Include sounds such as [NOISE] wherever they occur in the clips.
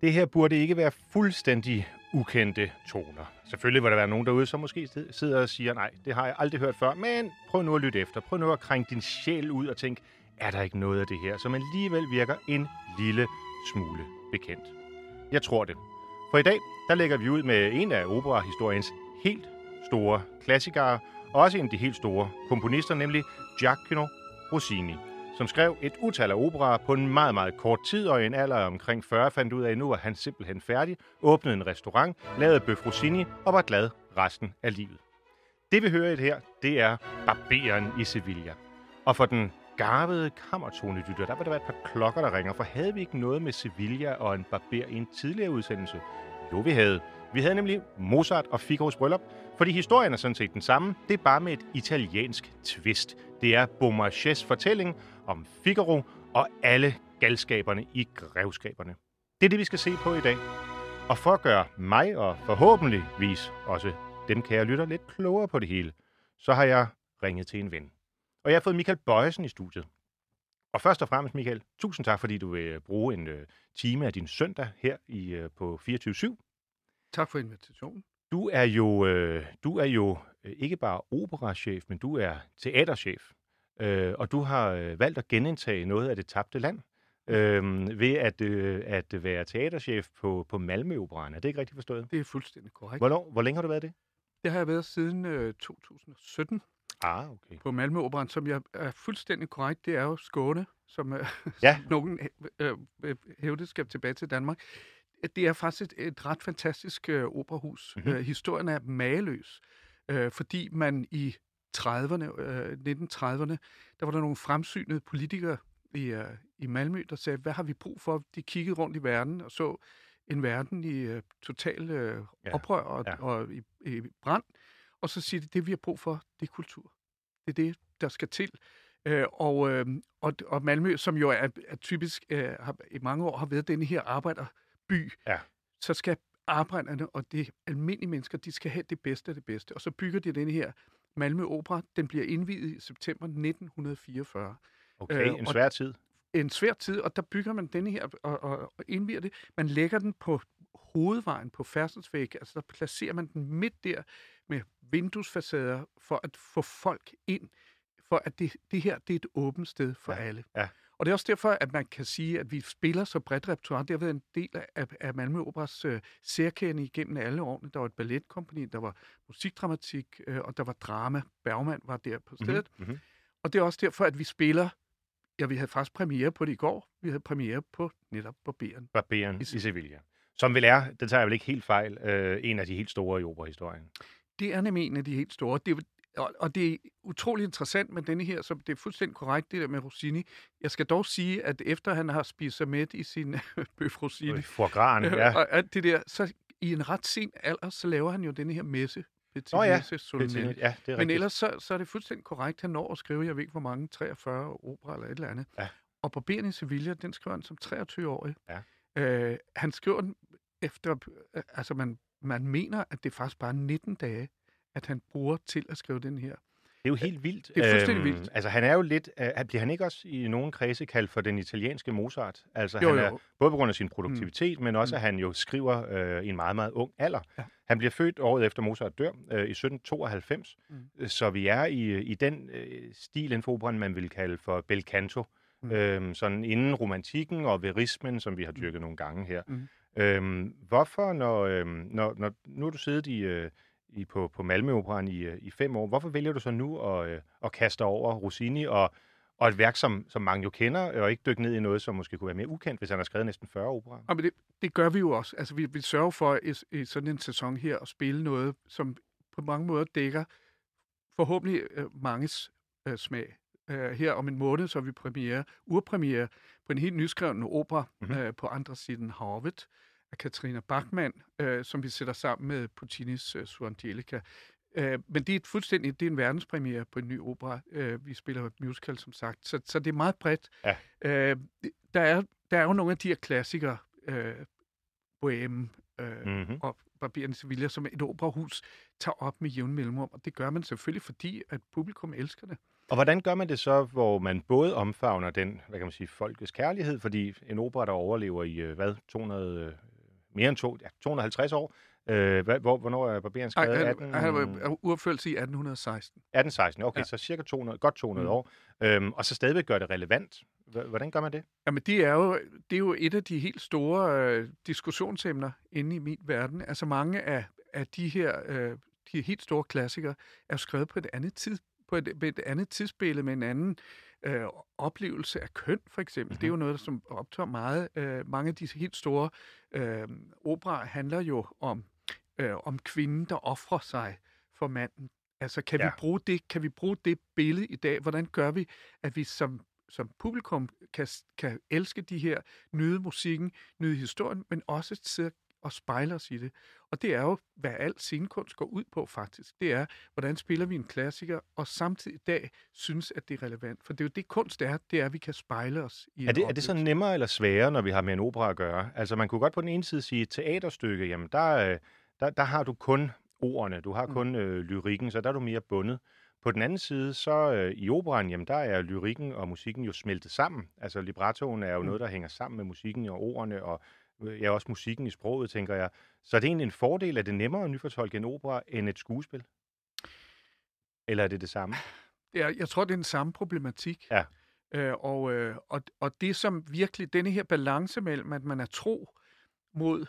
Det her burde ikke være fuldstændig ukendte toner. Selvfølgelig vil der være nogen derude, som måske sidder og siger, nej, det har jeg aldrig hørt før, men prøv nu at lytte efter. Prøv nu at krænge din sjæl ud og tænk, er der ikke noget af det her, som alligevel virker en lille smule bekendt? Jeg tror det. For i dag, der lægger vi ud med en af operahistoriens helt store klassikere, og også en af de helt store komponister, nemlig Giacomo Rossini som skrev et utal af operaer på en meget, meget kort tid, og i en alder af omkring 40 fandt ud af, at nu var han simpelthen færdig, åbnede en restaurant, lavede bøf Rossini og var glad resten af livet. Det vi hører i det her, det er Barberen i Sevilla. Og for den garvede kammertonelytter, der vil der være et par klokker, der ringer, for havde vi ikke noget med Sevilla og en barber i en tidligere udsendelse? Jo, vi havde. Vi havde nemlig Mozart og Figaro's bryllup, fordi historien er sådan set den samme, det er bare med et italiensk twist. Det er Beaumarchais fortælling om Figaro og alle galskaberne i grevskaberne. Det er det, vi skal se på i dag. Og for at gøre mig og forhåbentligvis også dem, kære lytter, lidt klogere på det hele, så har jeg ringet til en ven. Og jeg har fået Michael Bøjesen i studiet. Og først og fremmest, Michael, tusind tak, fordi du vil bruge en uh, time af din søndag her i, uh, på 24-7. Tak for invitationen. Du er jo, øh, du er jo øh, ikke bare operachef, men du er teaterchef. Øh, og du har øh, valgt at genindtage noget af det tabte land øh, ved at, øh, at være teaterchef på, på Malmø Operaen. Er det ikke rigtigt forstået? Det er fuldstændig korrekt. Hvornår, hvor længe har du været det? Det har jeg været siden øh, 2017 ah, okay. på Malmø Operaen, som jeg er fuldstændig korrekt. Det er jo Skåne, som, øh, [LAUGHS] ja. som nogen øh, øh, hævde skal tilbage til Danmark det er faktisk et, et ret fantastisk øh, operahus. Mm-hmm. Øh, historien er mageløs, øh, fordi man i 30'erne, øh, 1930'erne, der var der nogle fremsynede politikere i, øh, i Malmø, der sagde, hvad har vi brug for? De kiggede rundt i verden og så en verden i øh, total øh, ja. oprør og, ja. og i, i brand. Og så siger de, det vi har brug for, det er kultur. Det er det, der skal til. Øh, og, øh, og, og Malmø, som jo er, er typisk øh, har, i mange år har været denne her arbejder by, ja. så skal arbejderne og de almindelige mennesker, de skal have det bedste af det bedste. Og så bygger de den her Malmø Opera. Den bliver indvidet i september 1944. Okay, øh, en svær tid. En svær tid, og der bygger man denne her og, og, og indviger det. Man lægger den på hovedvejen på færdselsvæg, altså der placerer man den midt der med vinduesfacader for at få folk ind, for at det, det her det er et åbent sted for ja. alle. Ja. Og det er også derfor, at man kan sige, at vi spiller så bredt repertoire. Det har været en del af, af Malmø Operas øh, særkende igennem alle årene. Der var et balletkompani, der var musikdramatik, øh, og der var drama. Bergman var der på mhm, stedet. Mm-hmm. Og det er også derfor, at vi spiller Ja, vi havde faktisk premiere på det i går. Vi havde premiere på netop Barberen. Barberen i, i Sevilla. Som vel er, det tager jeg vel ikke helt fejl, øh, en af de helt store i operahistorien. Det er nemlig en af de helt store. Det, og, og det er utrolig interessant med denne her, så det er fuldstændig korrekt, det der med Rossini. Jeg skal dog sige, at efter han har spist sig med i sin [LAUGHS] bøf Rossini, Forgran, ja. Øh, og alt det der, så i en ret sen alder, så laver han jo denne her messe. Petit oh, ja. Petit, ja, det er Men rigtigt. ellers så, så er det fuldstændig korrekt. Han når at skrive, jeg ved ikke hvor mange, 43 opera eller et eller andet. Ja. Og Barberen i Sevilla, den skriver han som 23-årig. Ja. Øh, han skriver den efter, øh, altså man, man mener, at det er faktisk bare 19 dage, at han bruger til at skrive den her. Det er jo helt vildt. Det er fuldstændig øhm, vildt. Altså, han er jo lidt... Uh, bliver han ikke også i nogle kredse kaldt for den italienske Mozart? Altså, jo, han jo. er både på grund af sin produktivitet, mm. men også, at han jo skriver uh, i en meget, meget ung alder. Ja. Han bliver født året efter Mozart dør, uh, i 1792, mm. så vi er i, i den uh, stil inden for operan, man vil kalde for bel canto. Mm. Øhm, sådan inden romantikken og verismen, som vi har dyrket mm. nogle gange her. Mm. Øhm, hvorfor, når, øhm, når, når nu er du siddet i... Øh, i, på, på Malmø Operan i, øh, i fem år. Hvorfor vælger du så nu at, øh, at kaste over Rossini og, og et værk, som, som mange jo kender, og ikke dykke ned i noget, som måske kunne være mere ukendt, hvis han har skrevet næsten 40 operaer? Ja, men det, det gør vi jo også. Altså, vi, vi sørger for i, i sådan en sæson her at spille noget, som på mange måder dækker forhåbentlig øh, manges øh, smag. Øh, her om en måned, så vi premiere, urpremiere på en helt nyskreven opera mm-hmm. øh, på andre siden Harvard, af Katrina Bachmann, øh, som vi sætter sammen med Puccinis øh, Su Angelica. Øh, men det er et fuldstændig, det er en verdenspremiere på en ny opera. Øh, vi spiller et musical, som sagt. Så, så det er meget bredt. Ja. Øh, der, er, der er jo nogle af de her klassikere, øh, Bohème øh, mm-hmm. og Barberen Sevilla, som et operahus tager op med jævn mellemrum. Og det gør man selvfølgelig, fordi at publikum elsker det. Og hvordan gør man det så, hvor man både omfavner den, hvad kan man sige, folkets kærlighed, fordi en opera, der overlever i, øh, hvad, 200 mere end to, ja, 250 år. Øh, hvad, hvor, hvornår er Barberen Ej, skrevet? han, 18... han var urførelse i 1816. 1816, okay, ja. Så cirka 200, godt 200 Mm. år. Øhm, og så stadigvæk gør det relevant. Hvordan gør man det? Jamen, det er, jo, det er jo et af de helt store øh, diskussionsemner inde i min verden. Altså mange af, af de her øh, de helt store klassikere er skrevet på et andet, tid, på et, på et andet tidsbillede med en anden øh, oplevelse af køn, for eksempel. Mm-hmm. Det er jo noget, som optager meget. Øh, mange af disse helt store øh, operer handler jo om, øh, om kvinden, der offrer sig for manden. Altså, kan, Ja. vi bruge det, kan vi bruge det billede i dag? Hvordan gør vi, at vi som som publikum kan, kan elske de her, nyde musikken, nyde historien, men også sidde og spejle os i det. Og det er jo, hvad al scenekunst går ud på faktisk. Det er, hvordan spiller vi en klassiker, og samtidig i dag synes, at det er relevant. For det er jo det, kunst er, det er, at vi kan spejle os i Er det, er det så nemmere eller sværere, når vi har med en opera at gøre? Altså, man kunne godt på den ene side sige, et teaterstykke, jamen, der, øh, der, der har du kun ordene, du har Mm. kun øh, lyrikken, så der er du mere bundet. På den anden side, så øh, i operan, jamen, der er lyrikken og musikken jo smeltet sammen. Altså, librettoen er jo Mm. noget, der hænger sammen med musikken og ordene, og ja, også musikken i sproget, tænker jeg. Så er det egentlig en fordel, at det er nemmere at nyfortolke en opera end et skuespil? Eller er det det samme? [SIGHS] Det er, jeg tror, det er den samme problematik. Ja. Øh, og, øh, og, og det som virkelig, denne her balance mellem, at man er tro mod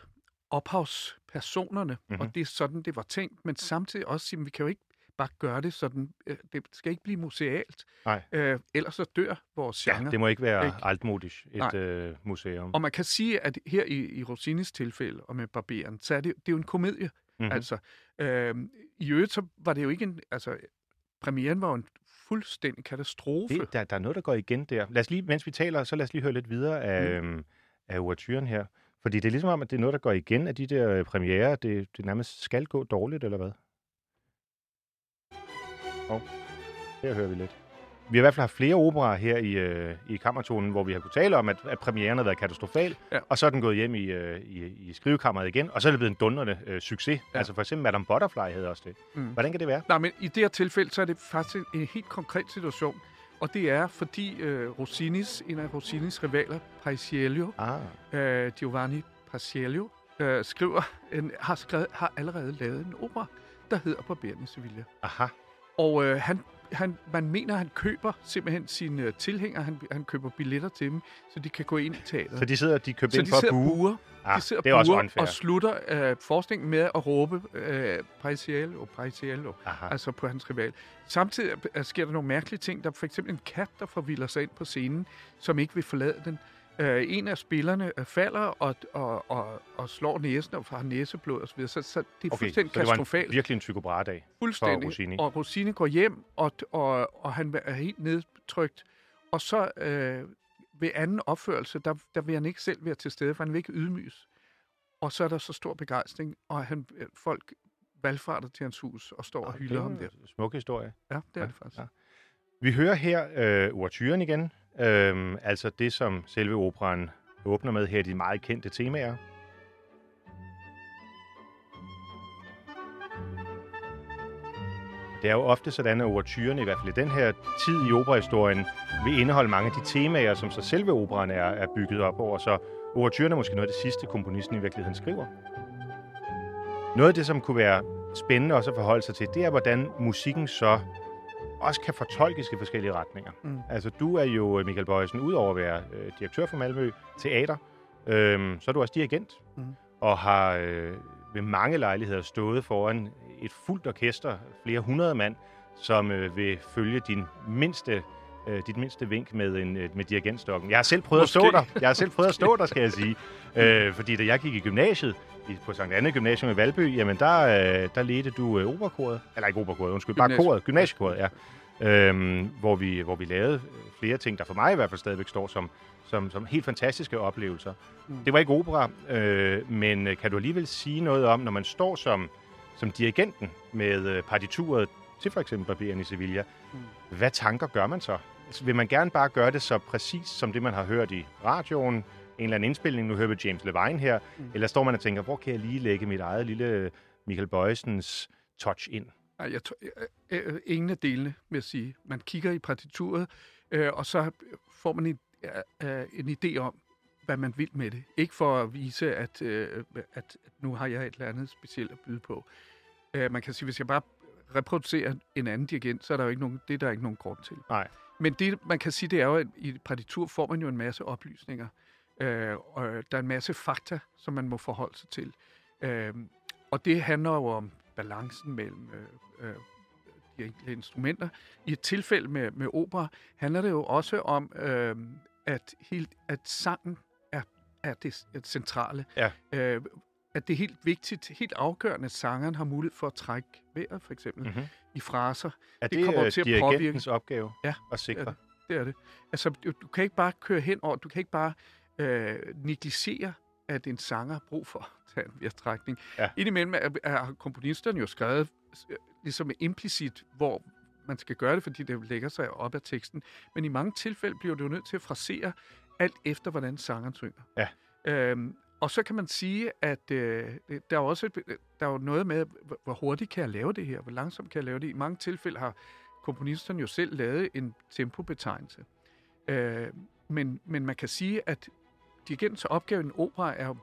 ophavspersonerne, Mhm. mm-hmm. og det er sådan, det var tænkt, men samtidig også sige, vi kan jo ikke bare gøre det sådan, øh, det skal ikke blive musealt, Nej. øh, ellers så dør vores genre. Ja, det må ikke være Ikke? altmodisk, et Nej. øh, museum. Og man kan sige, at her i, i Rossinis tilfælde, og med Barberen, så er det, det er jo en komedie. Mhm. Mm-hmm. Altså, øh, i øvrigt, så var det jo ikke en, altså, premieren var jo en fuldstændig katastrofe. Det, der, der er noget, der går igen der. Lad os lige, mens vi taler, så lad os lige høre lidt videre af, mm. af overturen her. Fordi det er ligesom om, at det er noget, der går igen af de der øh, premiere. Det, det nærmest skal gå dårligt, eller hvad? Og her hører vi lidt. Vi har i hvert fald haft flere operer her i, øh, i kammertonen, hvor vi har kunnet tale om, at, at premieren har været katastrofal, Ja. og så er den gået hjem i, øh, i, i skrivekammeret igen, og så er det blevet en dundrende øh, succes. Ja. Altså for eksempel Madame Butterfly havde også det. Mm. Hvordan kan det være? Nej, men i det her tilfælde, så er det faktisk en, en helt konkret situation. Og det er, fordi øh, Rossinis, en af Rossinis rivaler, Paisiello, Ah, øh, Giovanni Paisiello, øh, skriver, en, har, skrevet, har allerede lavet en opera, der hedder Barberen i Sevilla. aha. Og øh, han, han, man mener, han køber simpelthen sine øh, tilhængere, han, han køber billetter til dem, så de kan gå ind i teateret. Så de sidder, de købte så ind de for at og bue. buer, Ah, de sidder det er også unfair. og slutter øh, forskningen med at råbe øh, Paisiello, Paisiello, Aha. altså på hans rival. Samtidig er- sker der nogle mærkelige ting. Der er for eksempel en kat, der forvilder sig ind på scenen, som ikke vil forlade den. Øh, en af spillerne øh, falder og, og, og, og slår næsen og har næseblod osv. Så, så det er Okay, fuldstændig det var en, katastrofalt. virkelig en psykobradag. Fuldstændig. Rossini. Og Rossini går hjem, og, og, og han er helt nedtrykt. Og så øh, ved anden opførelse, der, der vil han ikke selv være til stede, for han vil ikke ydmyges. Og så er der så stor begejstring, og han, øh, folk valgfarter til hans hus og står og hylder ham der. Smuk historie. Ja, det er Ja, det faktisk. ja. Vi hører her øh, overturen igen. Øhm, altså det, som selve operan åbner med her, de meget kendte temaer. Det er jo ofte sådan, at overturen, i hvert fald i den her tid i operahistorien, vil indeholde mange af de temaer, som så selve operan er, er bygget op over. Så overturen er måske noget af det sidste, komponisten i virkeligheden skriver. Noget af det, som kunne være spændende også at forholde sig til, det er, hvordan musikken så også kan fortolkes i forskellige retninger. Mm. Altså, du er jo, øh, Michael Bøjsen, udover at være øh, direktør for Malmø Teater, øh, så er du også dirigent, Mm. og har øh, ved mange lejligheder stået foran et fuldt orkester, flere hundrede mand, som øh, vil følge din mindste øh, dit mindste vink med, en, øh, med dirigentstokken. Jeg har selv prøvet Måske. at stå der. Jeg har selv prøvet at stå der, skal jeg sige. Øh, fordi da jeg gik i gymnasiet, i, på Sankt Anne Gymnasium i Valby, jamen der, øh, der ledte du øh, operakoret. Eller ikke operakoret, undskyld, bare Gymnasie- koret. Gymnasiekoret, ja. Øhm, hvor, vi, hvor vi lavede flere ting, der for mig i hvert fald stadigvæk står som, som, som helt fantastiske oplevelser. Mm. Mm. Det var ikke opera, øh, men øh, kan du alligevel sige noget om, når man står som, som dirigenten med øh, partituret til for eksempel Barberen i Sevilla, mm. Hvad tanker gør man så? Vil man gerne bare gøre det så præcis som det, man har hørt i radioen, en eller anden indspilning, nu hører vi James Levine her, mm. Eller står man og tænker, hvor kan jeg lige lægge mit eget lille Michael Bøjsens touch ind? Nej, jeg tror, ingen af delene, vil jeg sige. Man kigger i partituret, øh, og så får man en, øh, øh, en idé om, hvad man vil med det. Ikke for at vise, at, øh, at nu har jeg et eller andet specielt at byde på. Øh, man kan sige, hvis jeg bare reproducerer en anden dirigent, så er der jo ikke nogen, det er der ikke nogen grund til. Nej. Men det, man kan sige, det er jo, at i et partitur får man jo en masse oplysninger. Øh, og der er en masse fakta, som man må forholde sig til. Øh, og det handler jo om balancen mellem øh, øh, de enkelte instrumenter. I et tilfælde med, med opera handler det jo også om, øh, at, helt, at sangen er, er det, det centrale. Ja. Øh, at det er helt vigtigt, helt afgørende, at sangeren har mulighed for at trække vejret, for eksempel, Mm-hmm. i fraser. Er Det det, kommer det til at dirigentens opgave Ja, at sikre? det. Det er det. Altså, du, du kan ikke bare køre hen over, du kan ikke bare øh, negligere, at en sanger har brug for at tage en vejrtrækning. Ja. Indimellem er, er komponisterne jo skrevet øh, ligesom implicit, hvor man skal gøre det, fordi det lægger sig op af teksten. Men i mange tilfælde bliver du nødt til at frasere alt efter, hvordan sangeren synger. Ja. Øhm, og så kan man sige, at øh, der, er også et, der er jo noget med, hvor- hurtigt kan jeg lave det her, hvor langsomt kan jeg lave det. I mange tilfælde har komponisterne jo selv lavet en tempobetegnelse. Øh, men, men man kan sige, at dirigentens opgave i en opera er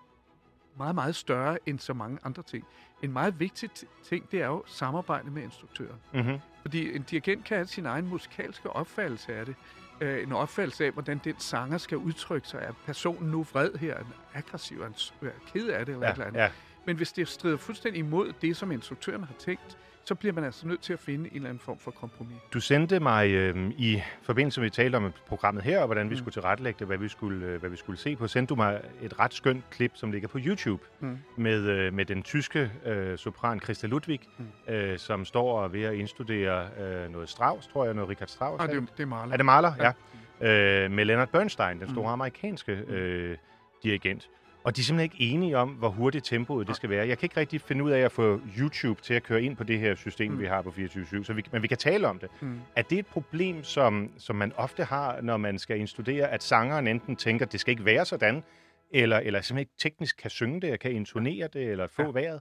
meget, meget større end så mange andre ting. En meget vigtig ting, det er jo samarbejde med instruktøren. Mm-hmm. Fordi en dirigent kan have sin egen musikalske opfattelse af det. Øh, en opfattelse af, hvordan den sanger skal udtrykke sig. Er personen nu vred her, er aggressiv, er er ked af det eller et eller Ja, andet. ja. Men hvis det strider fuldstændig imod det, som instruktøren har tænkt, så bliver man altså nødt til at finde en eller anden form for kompromis. Du sendte mig øh, i forbindelse med, at vi talte om programmet her, og hvordan vi Mm. skulle tilrettelægge det, hvad vi skulle, øh, hvad vi skulle se på, sendte du mig et ret skønt klip, som ligger på YouTube, Mm. med, øh, med den tyske øh, sopran Christa Ludwig, Mm. øh, som står og er ved at indstudere øh, noget Strauss, tror jeg, noget Richard Strauss. Er det, det? det er Mahler. Er det Mahler? Ja. Ja. Øh, med Leonard Bernstein, den store Mm. amerikanske øh, dirigent. Og de er simpelthen ikke enige om, hvor hurtigt tempoet det skal være. Jeg kan ikke rigtig finde ud af at få YouTube til at køre ind på det her system, Mm. vi har på 24 så vi, men vi kan tale om det. Mm. Er det et problem, som, som man ofte har, når man skal instudere, at sangeren enten tænker, at det skal ikke være sådan, eller, eller simpelthen ikke teknisk kan synge det, kan intonere det, eller få Ja. vejret?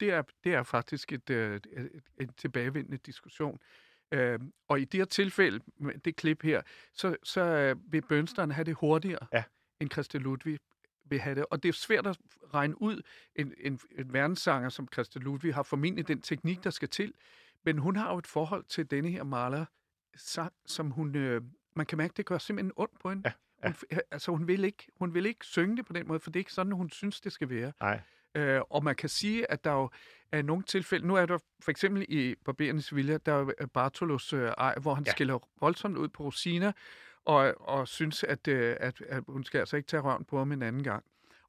det er, det er faktisk et, øh, et, et, et tilbagevendende diskussion. Øh, og i det her tilfælde, med det klip her, så, så øh, vil Bernstein have det hurtigere, Ja. end Christa Ludwig vil have det. Og det er svært at regne ud. En, en, en verdenssanger som Christa Ludwig har formentlig den teknik, der skal til. Men hun har jo et forhold til denne her maler sang, som hun... Øh, man kan mærke, det gør simpelthen ondt på hende. Ja, ja. Hun, altså, hun vil, ikke, hun vil ikke synge det på den måde, for det er ikke sådan, hun synes, det skal være. Nej. Øh, og man kan sige, at der jo er nogle tilfælde, nu er der for eksempel i Barberens Sevilla, der er Bartolos øh, ej, hvor han ja. skiller voldsomt ud på Rosina, og, og synes, at, øh, at, at hun skal altså ikke tage røven på ham en anden gang.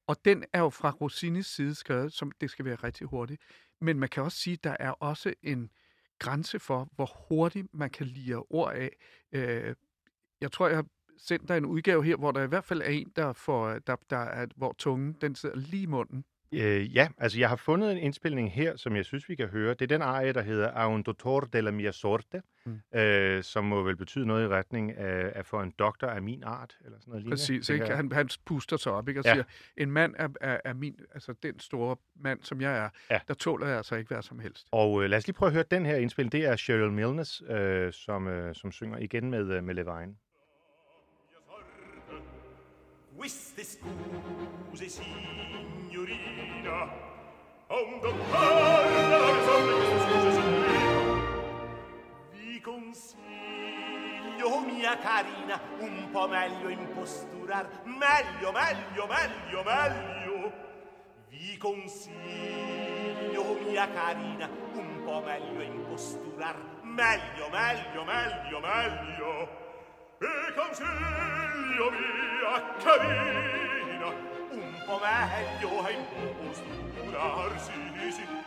Og den er jo fra Rossinis side skrevet, som det skal være rigtig hurtigt. Men man kan også sige, at der er også en grænse for, hvor hurtigt man kan lire ord af. Øh, jeg tror, jeg har sendt dig en udgave her, hvor der i hvert fald er en, der, får, der, der er, hvor tungen den sidder lige i munden. Øh, ja, altså jeg har fundet en indspilning her, som jeg synes, vi kan høre. Det er den arie, der hedder A un dottor della mia sorte, Mm. øh, som må vel betyde noget i retning af, af for en doktor af min art, eller sådan noget lignende. Præcis, ikke? Han, han puster sig op ikke? og Ja. siger, en mand er, er, er min, altså den store mand, som jeg er, Ja. der tåler jeg altså ikke hvad som helst. Og øh, lad os lige prøve at høre den her indspilning. Det er Cheryl Milnes, øh, som, øh, som synger igen med, øh, med Levine. Queste scuse, signorina, a un dottore della risolve queste scuse, signorina. consiglio, mia carina, un po' meglio imposturar, meglio, meglio, meglio, meglio. Vi consiglio, mia carina, un po' meglio imposturar, meglio, meglio, meglio, meglio. Vi consiglio, mia carina, un po' meglio a imposturarsi, sì, sì.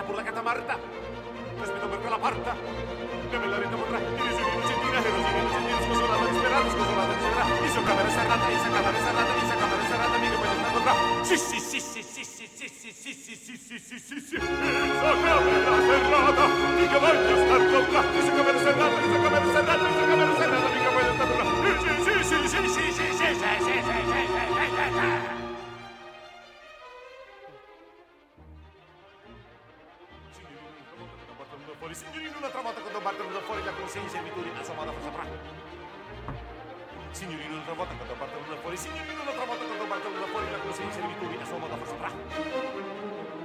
Passa por la Catamarta. Respeto per la parta. Nella rete potrà dire su una centina, se non si viene sentire scosolata Mi speranza, scosolata di speranza. Isso camera serrata, isso camera serrata, isso camera serrata, mica poi non dovrà. Sì, sì, sì, sì, sì, sì, sì, sì, sì, sì, sì, sì, sì, sì, sì. Isso camera serrata, mica voglio star dovrà. Isso camera serrata, isso camera serrata, isso camera serrata, mica poi non dovrà. Sì, sì, sì, sì, sì, sì, sì, sì, sì, sì, sì, sì, sì, sì, sì, Signorino, un'altra volta quando partono da fuori, signorino, un'altra volta quando partono da fuori la consegna in servitori a sua moda fa saprà. Signorino, un'altra volta quando partono da fuori, signorino, un'altra volta quando partono da fuori la consegna in servitori a sua moda fa saprà.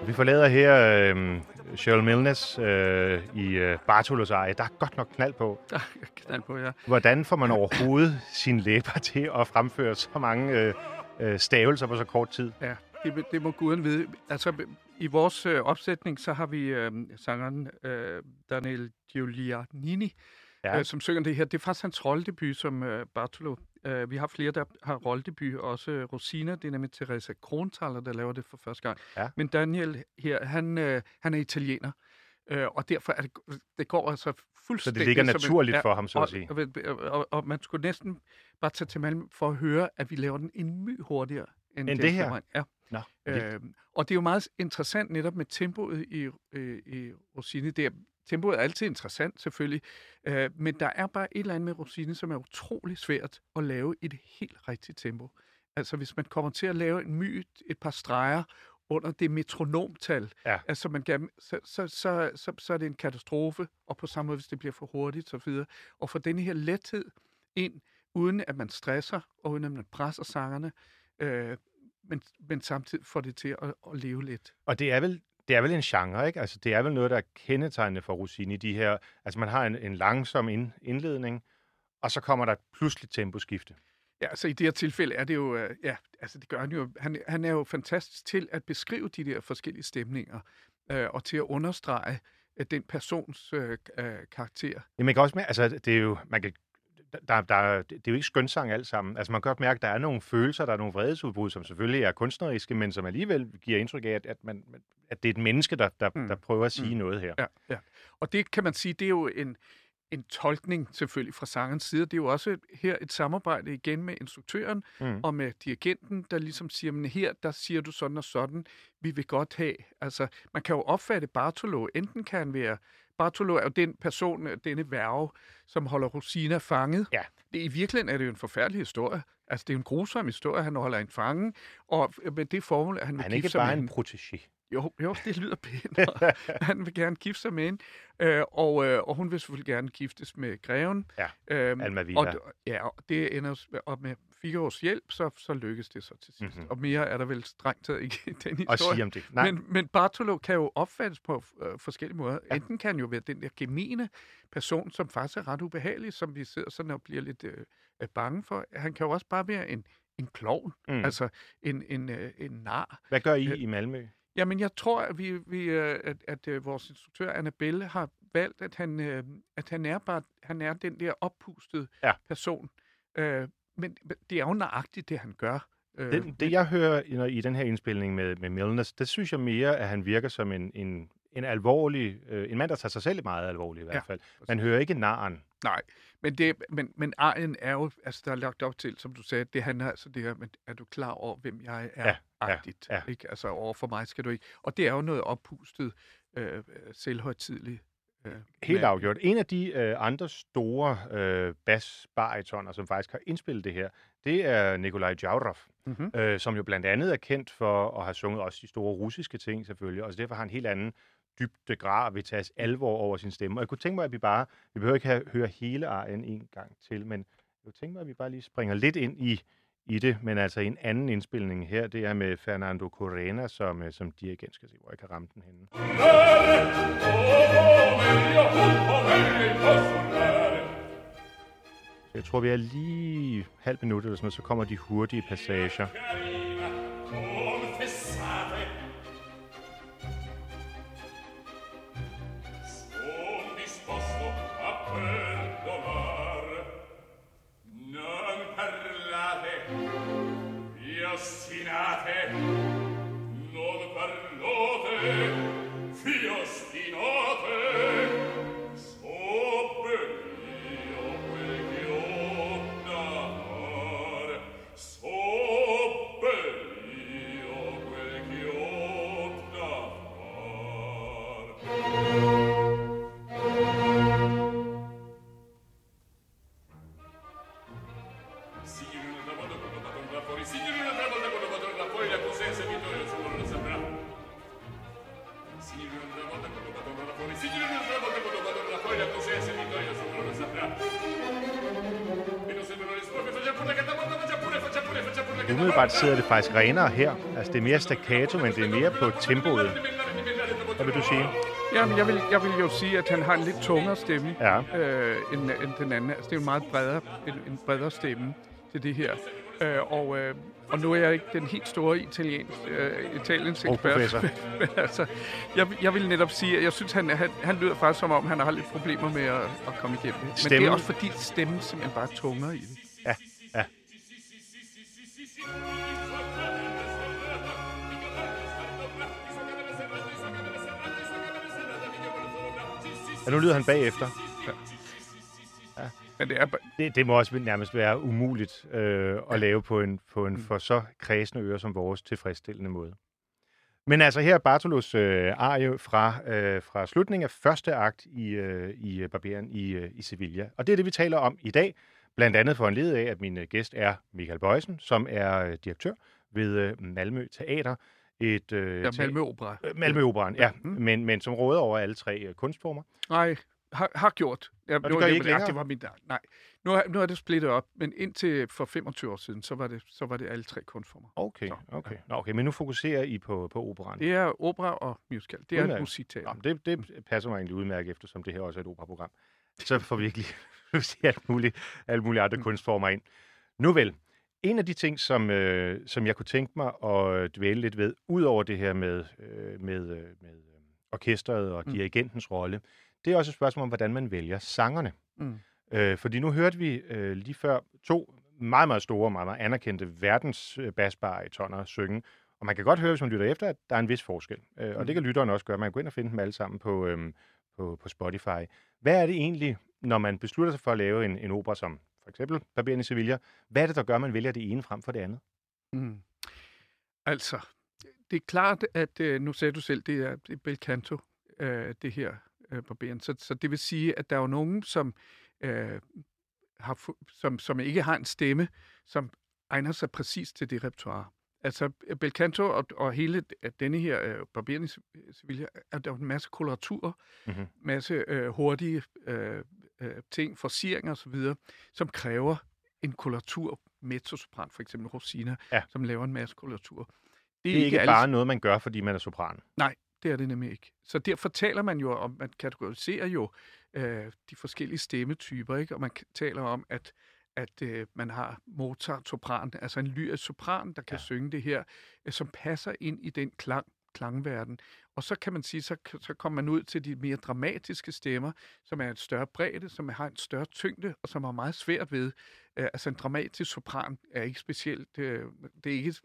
Vi forlader her øh, Cheryl Milnes øh, i øh, Bartolos eje. Der er godt nok knald på. Der er knald på, ja. Hvordan får man overhovedet sine læber til at fremføre så mange øh, øh, stavelser på så kort tid? Ja, det, det må guden vide. Altså, i vores øh, opsætning, så har vi øh, sangeren øh, Daniel Giulianini, Ja. ja. øh, som synger det her. Det er faktisk hans rolledebut som øh, Bartolo. Øh, vi har flere, der har rolledebut. Også øh, Rosina, det er nemlig Teresa Krontaler, der laver det for første gang. Ja. Men Daniel her, han, øh, han er italiener. Øh, og derfor er det, det går altså Så fuldstændig... det ligger som en- naturligt for ham, så at sige. og, og, og, og man skulle næsten bare tage til Malmø for at høre, at vi laver den en my hurtigere end, End James det her? Ja. Nå. Øhm, og det er jo meget interessant netop med tempoet i, øh, i Rossini. Det er, tempoet er altid interessant, selvfølgelig. Øh, men der er bare et eller andet med Rossini, som er utrolig svært at lave i et helt rigtigt tempo. Altså hvis man kommer til at lave en my, et par streger under det metronomtal, Ja. altså man kan, så, så, så, så, så er det en katastrofe, og på samme måde, hvis det bliver for hurtigt, så videre. Og få denne her lethed ind, uden at man stresser, og uden at man presser sangerne, øh, men, men samtidig får det til at, at leve lidt. Og det er vel det er vel en genre, ikke? Altså, det er vel noget, der er kendetegnende for Rossini, de her... Altså, man har en, en langsom ind, indledning, og så kommer der et pludseligt temposkifte. Ja, altså i det her tilfælde er det jo, øh, ja, altså det gør han jo, han, han er jo fantastisk til at beskrive de der forskellige stemninger, øh, og til at understrege øh, den persons øh, øh, karakter. Ja, man kan også med, altså, det er jo, man kan, der, der, det er jo ikke skønsang alt sammen. Altså man kan godt mærke, at der er nogle følelser, der er nogle vredesudbrud, som selvfølgelig er kunstneriske, men som alligevel giver indtryk af, at, at, man, at det er et menneske, der, der, Mm. der prøver at sige Mm. noget her. Ja, ja. Og det kan man sige, det er jo en, en tolkning selvfølgelig fra sangerens side. Det er jo også et, her et samarbejde igen med instruktøren Mm. og med dirigenten, der ligesom siger, men her, der siger du sådan og sådan, vi vil godt have. Altså, man kan jo opfatte Bartolo, enten kan han være, Bartolo er jo den person, øh, denne værve, som holder Rosina fanget. Ja. Det, I virkeligheden er det jo en forfærdelig historie. Altså, det er en grusom historie, han holder en fange, og med det formål, at han vil Han er ikke bare en protégé. Jo, jo, det lyder pænt. [LAUGHS] han vil gerne gifte sig med hende, øh, og, øh, og hun vil selvfølgelig gerne giftes med greven. Ja, øhm, Almaviva. Og, d- ja, og det ender op med Figaros hjælp, så, så lykkes det så til sidst. Mhm. Mm-hmm. Og mere er der vel strengt taget ikke i den Og historie. sige om det. Nej, Men, men Bartolo kan jo opfattes på øh, forskellige måder. Ja. Enten kan han jo være den der gemene person, som faktisk er ret ubehagelig, som vi sidder sådan og bliver lidt øh, øh, bange for. Han kan jo også bare være en, en klovn, mm. altså en, en, øh, en nar. hvad gør I øh, i Malmø? Jamen, jeg tror, at, vi, vi, øh, at, at øh, vores instruktør, Annabelle, har valgt, at han, øh, at han er bare han er den der oppustede Ja. person. Øh, men det er jo nøjagtigt, det han gør. Den, det, jeg hører i, når- i den her indspilning med, med Milnes, det synes jeg mere, at han virker som en, en, en alvorlig, øh, en mand, der tager sig selv meget alvorligt i hvert Ja, fald. Man hører ikke naren. Nej, men, det, men, men arien er jo, altså der er lagt op til, som du sagde, det handler altså det her, men er du klar over, hvem jeg er? Ja, ja, agtigt, ja. Ikke? Altså over for mig skal du ikke. Og det er jo noget oppustet, øh, selvhøjtidligt. Øh, Helt afgjort. En af de øh, andre store øh, bassbaritoner, som faktisk har indspillet det her, det er Nikolaj Jaurov, Mhm. øh, som jo blandt andet er kendt for at have sunget også de store russiske ting selvfølgelig, og derfor har han en helt anden dybde grad vil tages alvor over sin stemme. Og jeg kunne tænke mig, at vi bare, vi behøver ikke have, høre hele arien en gang til, men jeg kunne tænke mig, at vi bare lige springer lidt ind i, i det, men altså en anden indspilning her, det er med Fernando Corena som, øh, som dirigent. Skal se, hvor jeg kan ramme den henne. Jeg tror, vi er lige halv minut eller sådan noget, så kommer de hurtige passager. Umiddelbart sidder det faktisk renere her. Altså, det er mere staccato, men det er mere på tempoet. Hvad vil du sige? Jamen, jeg vil, jeg vil jo sige, at han har en lidt tungere stemme Ja. øh, end, end den anden. Altså, det er jo en meget bredere, en, en bredere stemme til det her. Øh, og, øh, og nu er jeg ikke den helt store italiensk, øh, italiensk ekspert. Sprogprofessor. [LAUGHS] Men altså, jeg, jeg vil netop sige, at jeg synes, han, han, han lyder faktisk som om, han har lidt problemer med at, at komme igennem. Men det er også fordi stemmen simpelthen bare er tungere i det. Og nu lyder han bagefter. Men det er, Det, det må også nærmest være umuligt øh, at Ja. lave på en, på en Mm. for så kredsende øre som vores tilfredsstillende måde. Men altså her er Bartolos øh, arie fra, øh, fra slutningen af første akt i, øh, i øh, Barberen i, øh, i Sevilla. Og det er det, vi taler om i dag. Blandt andet for en led af, at min øh, gæst er Michael Bøjsen, som er øh, direktør ved øh, Malmø Teater. Et, øh, ja, Malmø Opera. Øh, Malmø Operan, ja, Mhm. men, men som råder over alle tre øh, kunstformer. Nej, har, har gjort. Ja, det nu- gør I ikke ja, længere? det var mit, nej. Nu er, nu er det splittet op, men indtil for 25 år siden, så var det, så var det alle tre kunstformer. Okay, Så, okay. Nå, okay, men nu fokuserer I på, på operan. Det er opera og musical. Det er Udmærket. et musikteater. Nå, det, det passer mig egentlig udmærket, eftersom det her også er et operaprogram. Så får vi ikke lige [LAUGHS] alt muligt, alle mulige andre kunstformer ind. Nu vel, en af de ting, som, øh, som jeg kunne tænke mig at dvæle lidt ved, ud over det her med, øh, med, øh, med øh, orkestret og Mm. dirigentens rolle, det er også et spørgsmål om, hvordan man vælger sangerne. Mm. Øh, fordi nu hørte vi øh, lige før to meget, meget store, meget, meget anerkendte verdens øh, synge. Og man kan godt høre, hvis man lytter efter, at der er en vis forskel. Øh, og det kan lytteren også gøre. Man kan gå ind og finde dem alle sammen på, øh, på, på Spotify. Hvad er det egentlig, når man beslutter sig for at lave en, en opera som for eksempel Barberen i Sevilla? Hvad er det, der gør, at man vælger det ene frem for det andet? Mm. Altså, det er klart, at øh, nu sagde du selv, det er, bel canto, øh, det her øh, barberen. Så, så det vil sige, at der er jo nogen, som, øh, har, som, som ikke har en stemme, som egner sig præcis til det repertoire. Altså, bel canto og, og hele denne her øh, barberen i Se- Sevilla, er der jo en masse koloraturer, Mhm. masse øh, hurtige øh, øh, ting, forsieringer osv., som kræver en koloratur, mezzosopran, for eksempel Rosina, Ja. som laver en masse koloratur. Det er ikke alle- bare noget, man gør, fordi man er sopran. det er det nemlig ikke. Så derfor taler man jo om, man kategoriserer jo øh, de forskellige stemmetyper, ikke? og man taler om, at at øh, man har Mozart sopran, altså en lyrisk sopran, der kan ja. synge det her, øh, som passer ind i den klang, klangverden. Og så kan man sige, så, så kommer man ud til de mere dramatiske stemmer, som er et større bredde, som har en større tyngde, og som har meget svært ved. Øh, altså en dramatisk sopran er ikke specielt, øh, det er ikke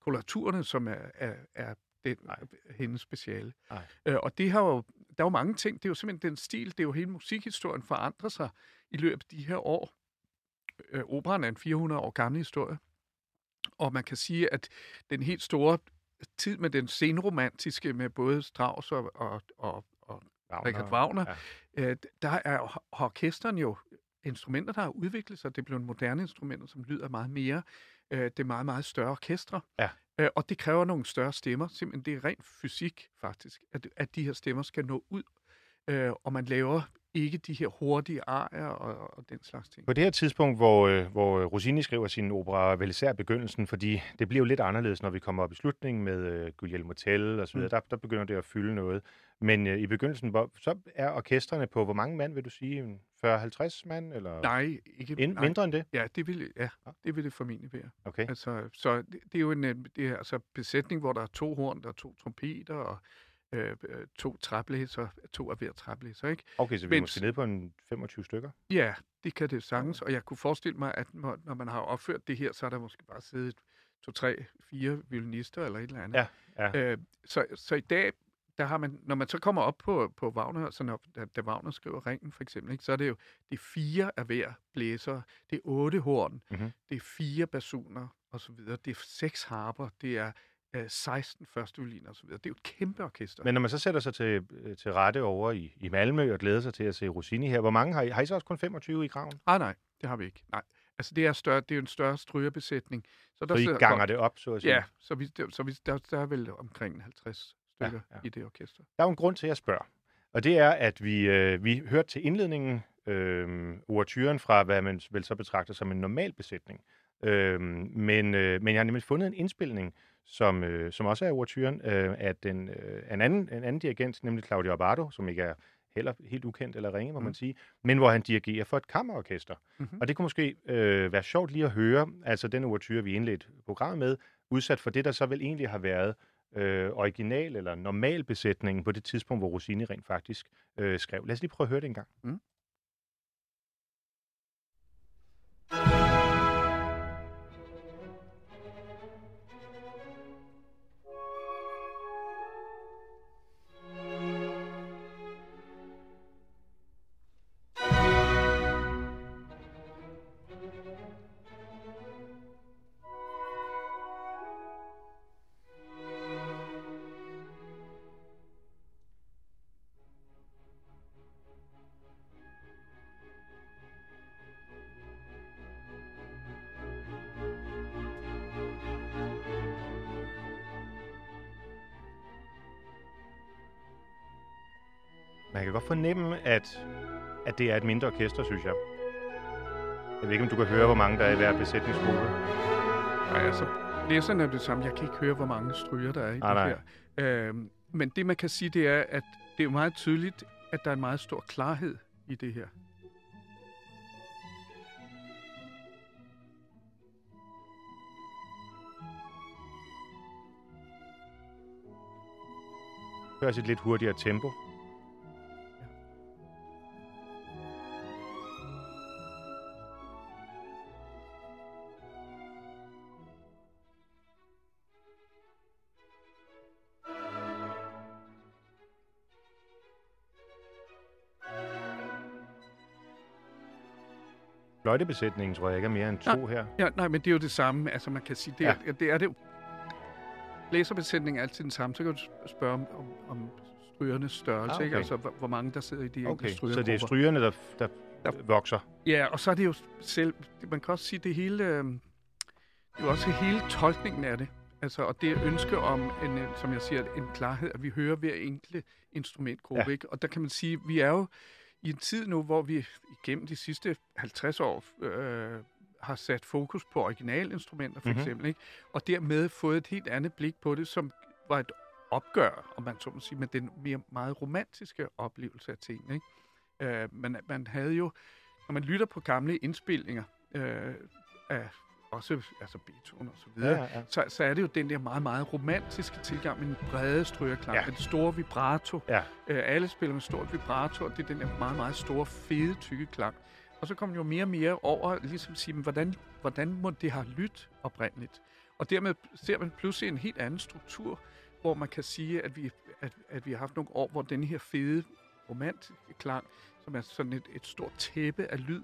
koloraturerne, som er, er, er den, Nej. hendes speciale. Nej. Øh, og det har jo, der er jo mange ting, det er jo simpelthen den stil, det er jo hele musikhistorien forandrer sig i løbet af de her år. Øh, operan er en 400 år gammel historie, og man kan sige, at den helt store tid med den senromantiske, med både Strauss og, og, og, og Wagner. Richard Wagner, Ja. øh, der er orkestren jo instrumenter, der har udviklet sig. Det blev moderne instrumenter, som lyder meget mere. Øh, det er meget, meget større orkestre. Ja. Øh, og det kræver nogle større stemmer. Simpelthen, det er rent fysik, faktisk, at, at de her stemmer skal nå ud. Øh, og man laver ikke de her hurtige arier og, og den slags ting. På det her tidspunkt, hvor, øh, hvor Rossini skriver sin opera, vel især begyndelsen, fordi det bliver jo lidt anderledes, når vi kommer op i slutningen med øh, Guglielmo Tell og så videre. Mm. Der, der begynder det at fylde noget. Men øh, i begyndelsen, hvor, så er orkestrene på, hvor mange mand vil du sige? En 40-50 mand? Eller Nej, ikke ind, nej. mindre end det? Ja, det vil, ja, det vil det formentlig være. Okay. Altså, så det, det er jo en øh, det er, altså, besætning, hvor der er to horn, der er to trompeter og øh, øh, to træblæser, to af hver træblæser, ikke? Okay, så vi er måske nede på en 25 stykker? Ja, det kan det sagtens, og jeg kunne forestille mig, at når, når man har opført det her, så er der måske bare siddet to, tre, fire violinister eller et eller andet. Ja, ja. Øh, så, så i dag, der har man, når man så kommer op på, på Wagner, så når, da, da Wagner skriver Ringen for eksempel, ikke, så er det jo det er fire af hver blæser, det er otte horn, Mhm. det er fire basuner og så videre, det er seks harper, det er øh, 16 første violiner og så videre. Det er jo et kæmpe orkester. Men når man så sætter sig til, øh, til rette over i, i Malmø og glæder sig til at se Rossini her, hvor mange har I? Har I så også kun 25 i graven? Ah, nej, det har vi ikke. Nej. Altså, det er, større, det er en større strygerbesætning. Så, der Så I ganger godt- det op, så at sige? Ja, så, vi, der, så vi, der, der er vel omkring 50 Ja, stykker ja. ja, i det orkester. Der er jo en grund til, at jeg spørger. Og det er, at vi, øh, vi hørte til indledningen øh, overturen fra, hvad man vel så betragter som en normal besætning. Øh, men, øh, men jeg har nemlig fundet en indspilning, som, øh, som også er overturen, øh, af den, øh, en, anden, en anden dirigent, nemlig Claudio Abbado, som ikke er heller helt ukendt eller ringe, må mm. man Mm. sige, men hvor han dirigerer for et kammerorkester. Mhm. Og det kunne måske øh, være sjovt lige at høre, altså den overture, vi indledte programmet med, udsat for det, der så vel egentlig har været øh, original eller normal besætningen på det tidspunkt, hvor Rossini rent faktisk øh, skrev. Lad os lige prøve at høre det en gang. Man kan godt fornemme, at, at det er et mindre orkester, synes jeg. Jeg ved ikke, om du kan høre, hvor mange der er i hver besætningsgruppe. Nej, altså, læserne er det samme. Jeg kan ikke høre, hvor mange stryger der er i Ah, Nej, det her. Øhm, men det, man kan sige, det er, at det er meget tydeligt, at der er en meget stor klarhed i det her. Hør også et lidt hurtigere tempo. Fløjtebesætningen, tror jeg ikke er mere end to her. Ja, nej, men det er jo det samme. Altså, man kan sige, det er, ja. det, er det jo. Blæserbesætningen er altid den samme. Så kan du spørge om, om, om strygernes størrelse, Ah, ah, ikke? okay. Altså, hvor, hvor mange der sidder i de Okay, enkelte så det er strygerne, der, der, Der- vokser. Ja, og så er det jo selv... Man kan også sige, det hele... Øh, det er jo også hele tolkningen af det. Altså, og det ønske om, en, øh, som jeg siger, en klarhed, at vi hører hver enkelt instrumentgruppe, ja. ikke? Og der kan man sige, vi er jo i en tid nu, hvor vi igennem de sidste 50 år øh, har sat fokus på originalinstrumenter, for Mhm. mm-hmm. eksempel, ikke? Og dermed fået et helt andet blik på det, som var et opgør, om man så må sige, med den mere meget romantiske oplevelse af tingene, ikke? Øh, man, man havde jo, når man lytter på gamle indspilninger øh, af også altså Beethoven og så videre, Ja, ja. så, så er det jo den der meget, meget romantiske tilgang med den brede strygerklang, Ja. med den store vibrato. Ja. Øh, alle spiller med stort vibrato, og det er den der meget, meget store, fede, tykke klang. Og så kommer jo mere og mere over, ligesom at sige, men hvordan, hvordan må det have lyttet oprindeligt? Og dermed ser man pludselig en helt anden struktur, hvor man kan sige, at vi, at, at vi har haft nogle år, hvor den her fede, romantiske klang, som er sådan et, et stort tæppe af lyd,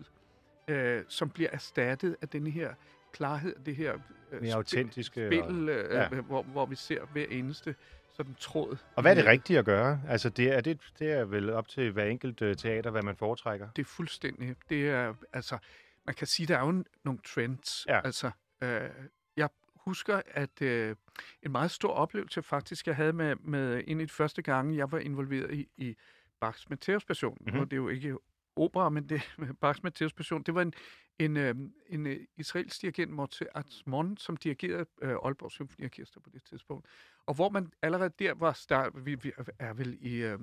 øh, som bliver erstattet af den her klarhed, det her øh, Mere autentiske. Og, spil, øh, ja. ja. hvor, hvor vi ser hver eneste sådan tråd. og hvad er det rigtige at gøre? Altså, det er, det, det er vel op til hver enkelt øh, teater, hvad man foretrækker. Det er fuldstændig. Det er, altså, man kan sige, der er jo nogle trends. Ja. Altså, øh, jeg husker, at øh, en meget stor oplevelse faktisk, jeg havde med, med en af de første gange, jeg var involveret i, i Bachs Matthæus-passion. Mhm. Mm-hmm. Og det er jo ikke opera, men det [LAUGHS] Bachs Matthæus-passion. Det var en, en, øh, en øh, israelsk dirigent, Morte Atzmon, som dirigerede øh, Aalborg Symfoniorkester på det tidspunkt. Og hvor man allerede der var start, vi, vi er vel i øh,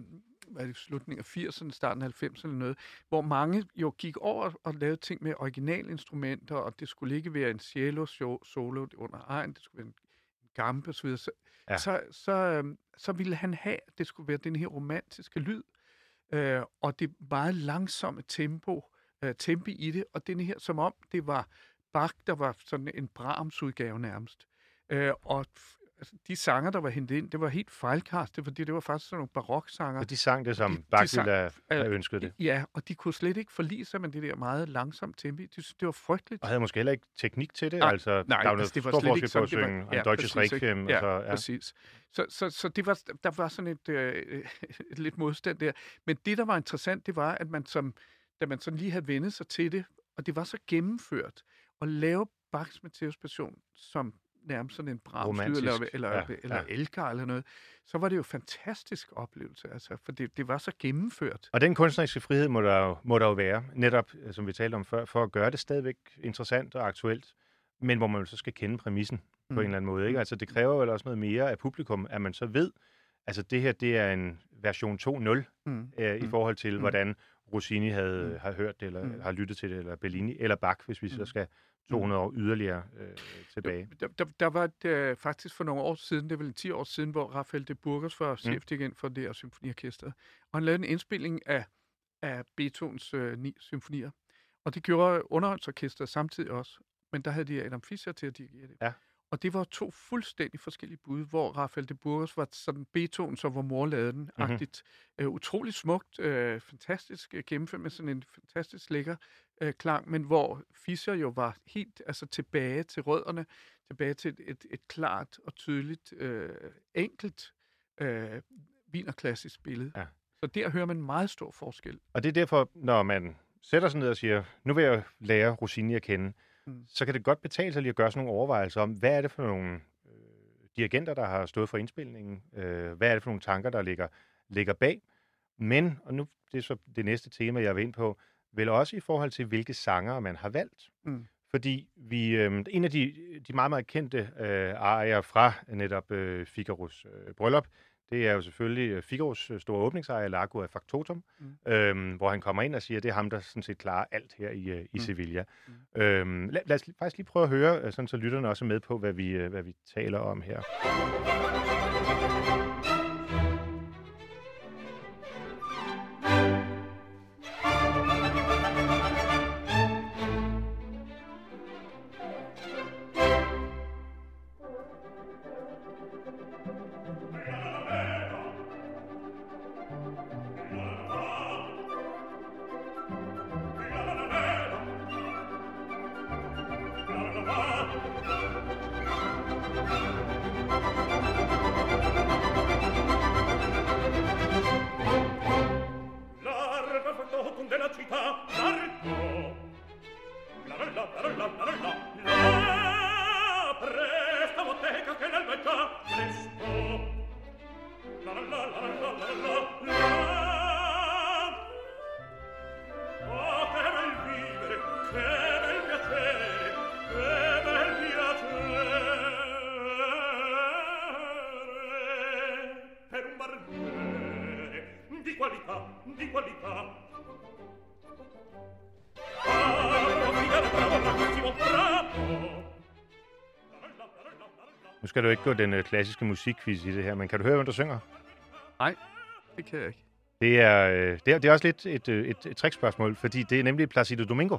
hvad er det, slutningen af 80'erne, starten af 90'erne eller noget, hvor mange jo gik over og lavede ting med originalinstrumenter, og det skulle ikke være en cello solo under egen, det skulle være en gampe osv., så, Ja. så, så, øhm, så ville han have, at det skulle være den her romantiske lyd, øh, og det meget langsomme tempo, øh, tempi i det, og den her, som om det var Bach, der var sådan en Brahms-udgave nærmest. Øh, og altså, de sanger, der var hentet ind, det var helt fejlkastet, fordi det var faktisk sådan nogle baroksanger. Og de sang det, som Bach ville have, have øh, ønsket det. Ja, og de kunne slet ikke forlige sig med det der meget langsomt tempi. De det var frygteligt. Og havde måske heller ikke teknik til det. Nej, altså, der er jo noget altså, det var slet ikke forskel på at sådan, det var- ja, en Deutsches præcis? Requiem. Ja, og så, ja. præcis. Så, så, så det var, der var sådan et, øh, et [LAUGHS] lidt modstand der. Men det, der var interessant, det var, at man som, da man sådan lige havde vendet sig til det, og det var så gennemført, at lave Bachs Matthæus Passion som nærmest sådan en Brahms eller, eller, ja, eller ja. Elgar eller noget, så var det jo en fantastisk oplevelse, altså, for det, det var så gennemført. Og den kunstneriske frihed må der, jo, må der jo være, netop øh, som vi talte om før, for at gøre det stadigvæk interessant og aktuelt, men hvor man jo så skal kende præmissen mm. på en eller anden måde. Ikke? Altså det kræver vel også noget mere af publikum, at man så ved, altså det her det er en version 2.0 Mm. øh, i Mm. forhold til, Mm. hvordan Rossini havde, Mm. har hørt det, eller Mm. har lyttet til det, eller Bellini, eller Bach, hvis vi så Mm. skal 200 år yderligere øh, tilbage. Der, der, der var et, øh, faktisk for nogle år siden, det er vel 10 år siden, hvor Rafael de Burgos var chefdirigent for det her symfoniorkester. Og han lavede en indspilning af, af Beethovens øh, ni symfonier. Og det gjorde underholdsorkestret samtidig også. Men der havde de Adam Fischer til at dirigere det. Ja. Og det var to fuldstændig forskellige bud, hvor Rafael de Burgos var sådan Beethoven, så hvor mor lavede den, Mhm. agtigt. Øh, utrolig smukt, øh, fantastisk øh, gennemført med sådan en fantastisk lækker øh, klang, men hvor Fischer jo var helt altså tilbage til rødderne, tilbage til et, et, et klart og tydeligt, øh, enkelt øh, vinerklassisk billede. Ja. Så der hører man meget stor forskel. Og det er derfor, når man sætter sig ned og siger, nu vil jeg lære Rossini at kende, Mm. så kan det godt betale sig lige at gøre sådan nogle overvejelser om, hvad er det for nogle øh, dirigenter, der har stået for indspilningen? Øh, hvad er det for nogle tanker, der ligger, ligger bag? Men, og nu det er så det næste tema, jeg vil ind på, vel også i forhold til, hvilke sanger man har valgt. Mm. Fordi vi, øh, en af de, de meget, meget kendte øh, arier fra netop øh, Figaros øh, bryllup, det er jo selvfølgelig øh, Figaros øh, store åbningsejer, Largo af Factotum, mm. øhm, hvor han kommer ind og siger, at det er ham, der sådan set klarer alt her i, øh, i Mm. Sevilla. Mm. Øhm, lad, lad os faktisk lige prøve at høre, sådan så lytterne også er med på, hvad vi, hvad vi taler om her. Nu skal du ikke gå den øh, klassiske musikquiz i det her, men kan du høre, hvem der synger? Nej, det kan jeg ikke. Det er, øh, det er, det er også lidt et, øh, et, et trickspørgsmål, fordi det er nemlig Placido Domingo.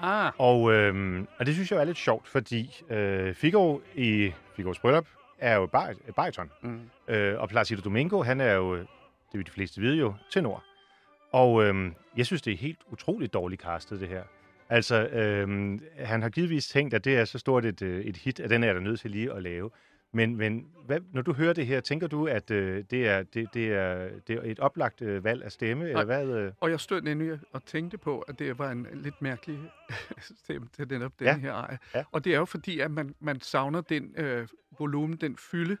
Ah, Og, øh, og det synes jeg er lidt sjovt, fordi øh, Figaro i Figaros bryllup er jo bar, bariton. mm. Øh, og Placido Domingo, han er jo, det vil de fleste vide jo, tenor. Og øh, jeg synes, det er helt utroligt dårligt castet, det her. Altså, øh, han har givetvis tænkt, at det er så stort et, øh, et hit, at den er der nødt til lige at lave. Men, men hvad, når du hører det her, tænker du, at øh, det, er, det, det, er, det er et oplagt øh, valg af stemme, eller hvad? Øh? Og jeg stod nemlig og tænkte på, at det var en lidt mærkelig [LAUGHS] stemme til netop den Ja. her eje. Ja. Og det er jo fordi, at man, man savner den øh, volumen, den fylde,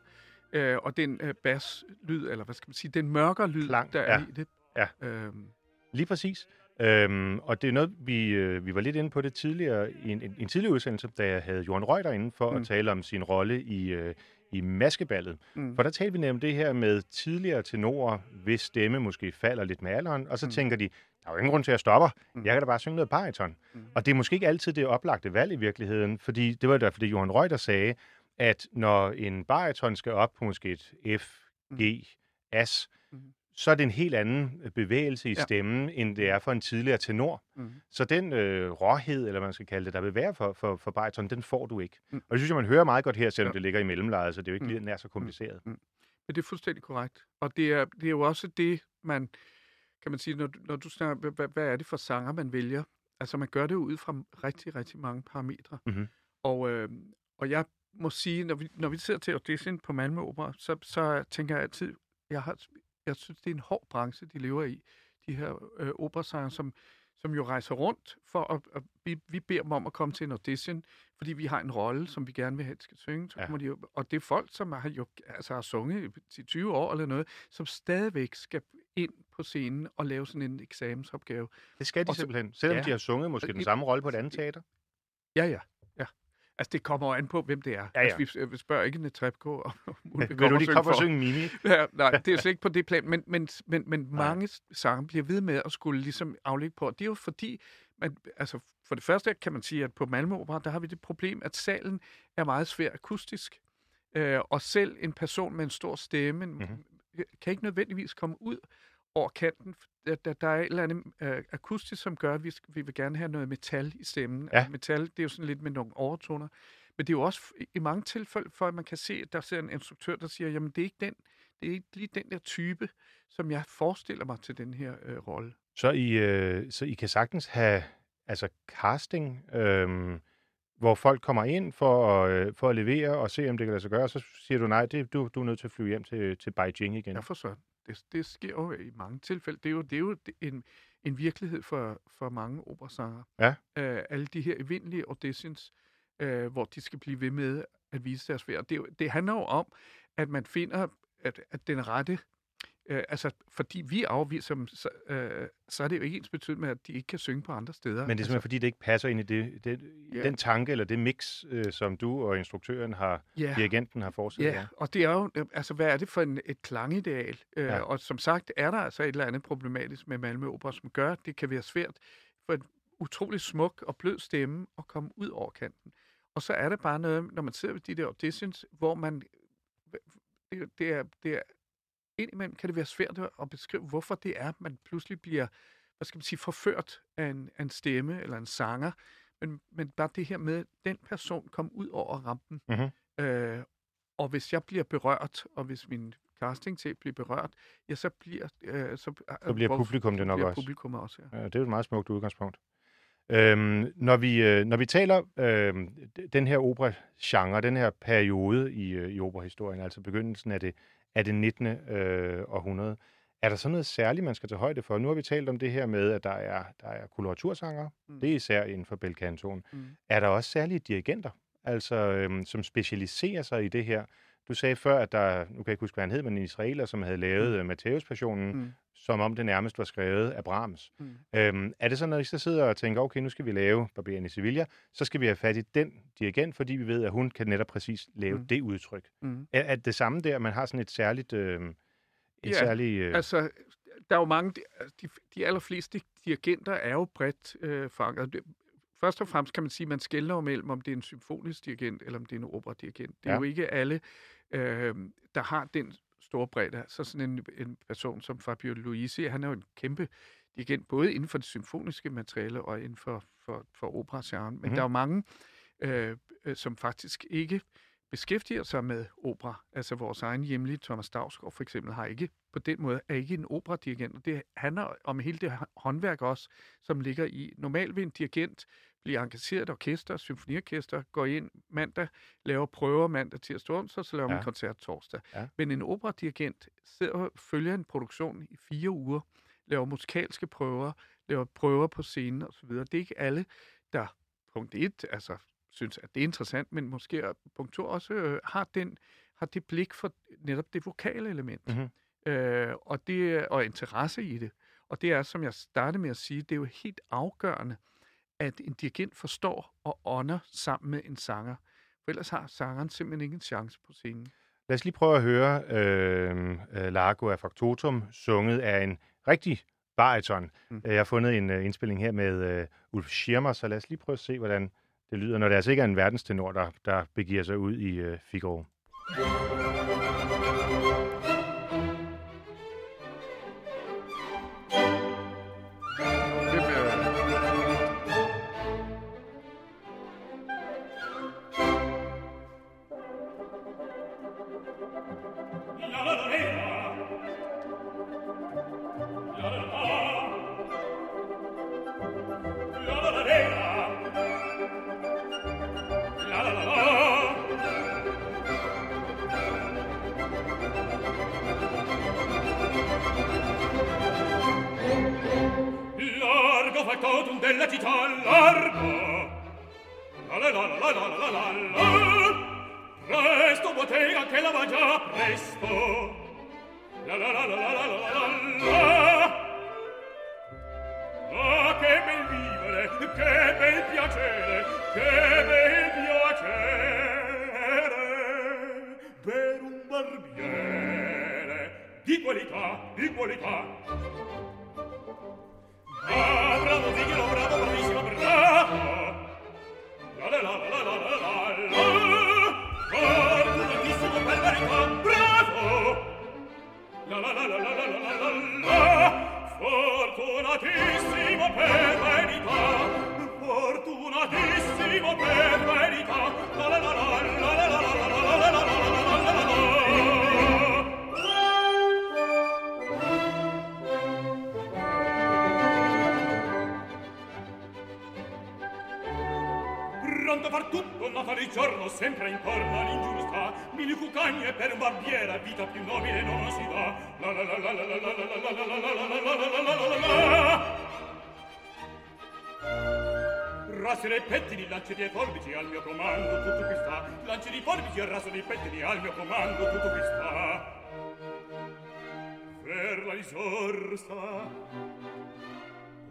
øh, og den øh, baslyd, eller hvad skal man sige, den mørkere lyd, Klang, der ja. er i det. Ja. Øhm, Lige præcis. Øhm, og det er noget, vi, øh, vi var lidt inde på det tidligere, i en, en, en tidligere udsendelse, da jeg havde Johan Reuter inde for mm. Mm. at tale om sin rolle i, øh, i Maskeballet. mm. For der talte vi nemlig om det her med tidligere tenorer, hvis stemme måske falder lidt med alderen, og så mm. Mm. tænker de, der er jo ingen grund til, at jeg stopper. Mm. Jeg kan da bare synge noget bariton. Mm. Mm. Og det er måske ikke altid det oplagte valg i virkeligheden, fordi det var derfor, det Johan Reuter sagde, at når en bariton skal op på måske et F, G, As, Mm. Så er det en helt anden øh, bevægelse i Ja. stemmen, end det er for en tidligere tenor. Mm. Så den øh, råhed, eller man skal kalde det, der vil være for, for, for bariton, den får du ikke. Mm. Mm. Og det synes jeg, man hører meget godt her, selvom Ja. det ligger i mellemlejet, så det er jo ikke Mm. nær så kompliceret. Men det er fuldstændig korrekt. Og det er, det er jo også det, man kan man sige, når, når du snakker, hvad, hvad er det for sanger, man vælger? Altså, man gør det jo ud fra rigtig, rigtig mange parametre. Mhm. Og, øh, og jeg må sige, når vi, når vi sidder til audition på Malmø Opera, så, så tænker jeg altid, jeg, har, jeg synes, det er en hård branche, de lever i. De her øh, operasanger, som, som jo rejser rundt, for at, at vi, vi beder dem om at komme til en audition, fordi vi har en rolle, som vi gerne vil have, de skal synge. Så Ja. kommer de jo, og det er folk, som har, jo, altså har sunget i 20 år eller noget, som stadigvæk skal ind på scenen og lave sådan en eksamensopgave. Det skal de Og så- simpelthen, selvom ja. de har sunget måske den samme rolle på et andet teater. Ja, ja. Altså, det kommer jo an på, hvem det er. ja. Altså, vi, vi spørger ikke Netrebko om hun Vil du lige komme og synge Mimi? [LAUGHS] Ja, nej, det er [LAUGHS] slet ikke på det plan, men, men, men, men mange sange bliver ved med at skulle ligesom aflægge på. og Det er jo fordi, man, altså for det første kan man sige, at på Malmø Opera, der har vi det problem, at salen er meget svær akustisk. Øh, og selv en person med en stor stemme Mhm. mm-hmm. kan ikke nødvendigvis komme ud over kanten. Der, der, der er et eller andet øh, akustisk, som gør, at vi, vi vil gerne have noget metal i stemmen. Ja. Og metal, det er jo sådan lidt med nogle overtoner. Men det er jo også i mange tilfælde, for at man kan se, at der sidder en instruktør, der siger, jamen det er ikke den, det er ikke lige den der type, som jeg forestiller mig til den her øh, rolle. Så I, øh, så I kan sagtens have altså casting, øh, hvor folk kommer ind for at, øh, for at levere og se, om det kan lade sig gøre, og så siger du, nej, det, du, du er nødt til at flyve hjem til, til Beijing igen. Ja, for så. Det, det sker jo i mange tilfælde. Det er jo, det er jo en, en virkelighed for, for mange operasanger. Ja. Øh, alle de her evindelige auditions, øh, hvor de skal blive ved med at vise deres værd. Det, det handler jo om, at man finder at, at den rette... Øh, altså, fordi vi afviser dem, så, øh, så er det jo ikke ens betydning med, at de ikke kan synge på andre steder. Men det er simpelthen, altså, fordi det ikke passer ind i det, det, Ja. den tanke eller det mix, øh, som du og instruktøren har, ja. dirigenten har forestillet Ja, jer. og det er jo, øh, altså hvad er det for en, et klangideal? Øh, Ja. Og som sagt er der altså et eller andet problematisk med Malmø Opera, som gør, at det kan være svært for en utrolig smuk og blød stemme at komme ud over kanten. Og så er det bare noget, når man sidder ved de der auditions, hvor man, det, det er, det er indimellem kan det være svært at beskrive, hvorfor det er, man pludselig bliver, hvad skal man sige, forført af en, af en stemme eller en sanger. Men, men bare det her med, at den person kom ud over rampen. Mhm. Øh, og hvis jeg bliver berørt, og hvis min casting til bliver berørt, ja, så bliver... Øh, så, Så bliver publikum det nok bliver også. publikum også, ja. Ja, det er jo et meget smukt udgangspunkt. Øhm, når, vi, øh, når vi taler d- den her opera-genre, den her periode i, øh, i operahistorien, altså begyndelsen af det, af det 19. Øh, århundrede, Er der så noget særligt, man skal tage højde for? Nu har vi talt om det her med, at der er, der er koloratursangere. Mm. Mm. Det er især inden for belcantoen. Mm. Er der også særlige dirigenter, altså, øhm, som specialiserer sig i det her? Du sagde før, at der, nu kan jeg ikke huske, hvad han hed, men en israeler, som havde lavet mm. Matthæus-passionen, Mm. som om det nærmest var skrevet af Brahms. Mm. Øhm, er det så, når I så sidder og tænker, okay, nu skal vi lave Barberen i Sevilla, så skal vi have fat i den dirigent, fordi vi ved, at hun kan netop præcis lave mm. Det udtryk. Mm. Er, er det samme der, man har sådan et særligt... Øh, et Ja, særligt øh, Altså, der er jo mange, altså, de, de allerfleste dirigenter er jo bredt øh, forankret. Først og fremmest kan man sige, at man skældner mellem, om det er en symfonisk dirigent, eller om det er en operadirigent. Det er Ja. jo ikke alle, øh, der har den store bredde. Så sådan en, en person som Fabio Luisi, han er jo en kæmpe dirigent, både inden for det symfoniske materiale og inden for, for, for operagenren. Men Mhm. mm-hmm. der er jo mange, øh, øh, som faktisk ikke beskæftiger sig med opera. Altså vores egen hjemlige Thomas Dausgaard for eksempel har ikke på den måde er ikke en operadirigent. Og det handler om hele det hå- håndværk også, som ligger i. Normalt vil en dirigent blive engageret et orkester, symfoniorkester, går ind mandag, laver prøver mandag, tirsdag, onsdag, så laver man Ja. en koncert torsdag. Ja. Men en operadirigent sidder, følger en produktion i fire uger, laver musikalske prøver, laver prøver på scenen osv. Det er ikke alle, der punkt et, altså synes, at det er interessant, men måske punkt to også øh, har, den, har det blik for netop det vokale element. Mhm. Øh, og, det, og interesse i det. Og det er, som jeg startede med at sige, det er jo helt afgørende, at en dirigent forstår og ånder sammen med en sanger. For ellers har sangeren simpelthen ingen chance på scenen. Lad os lige prøve at høre øh, øh, Largo af Factotum, sunget af en rigtig bariton. Mm. Mm. Jeg har fundet en uh, indspilling her med øh, Ulf Schirmer, så lad os lige prøve at se, hvordan det lyder, når det altså ikke er en verdenstenor, der, der begiver sig ud i øh, Figaro. Hvem Recitati dall'arte